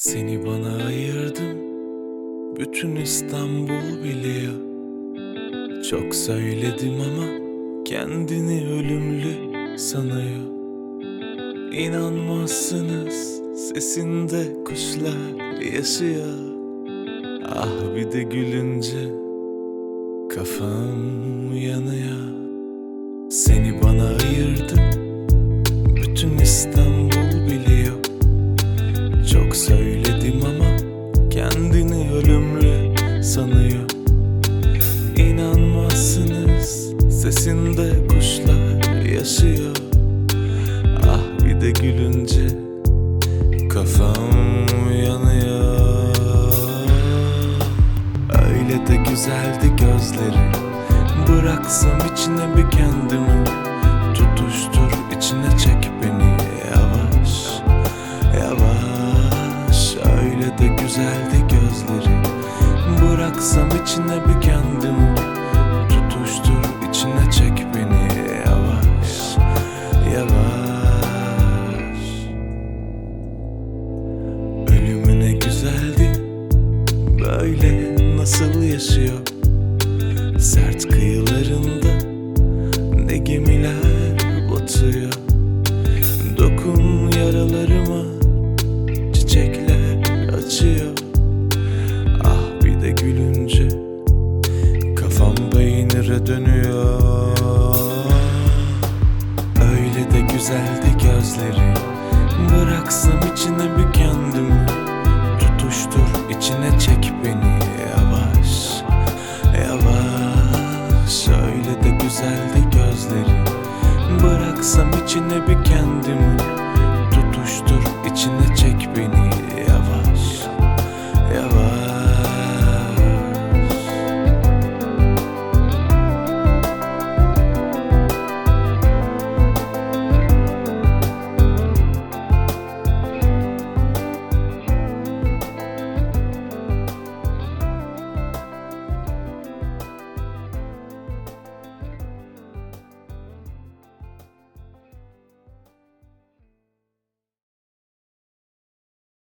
Seni bana ayırdım Bütün İstanbul biliyor. Çok söyledim ama Kendini ölümlü sanıyor. İnanmazsınız Sesinde kuşlar yaşıyor. Ah bir de gülünce Kafam yanıyor. Seni bana sesinde kuşlar yaşıyor. Ah bir de gülünce kafam yanıyor Öyle de güzeldi gözleri Bıraksam içine bir kendimi Tutuştur içine çek beni yavaş Yavaş. Öyle de güzeldi gözleri Bıraksam içine bir kendimi nasıl yaşıyor? Sert kıyılarında Ne gemiler batıyor? Dokun yaralarıma Çiçekler açıyor. Ah bir de gülünce Kafam peynire dönüyor. Öyle de güzeldi gözleri. Bıraksam içine bir kendimi Tutuştur içine çek beni güzeldi gözleri Bıraksam içine bir kendimi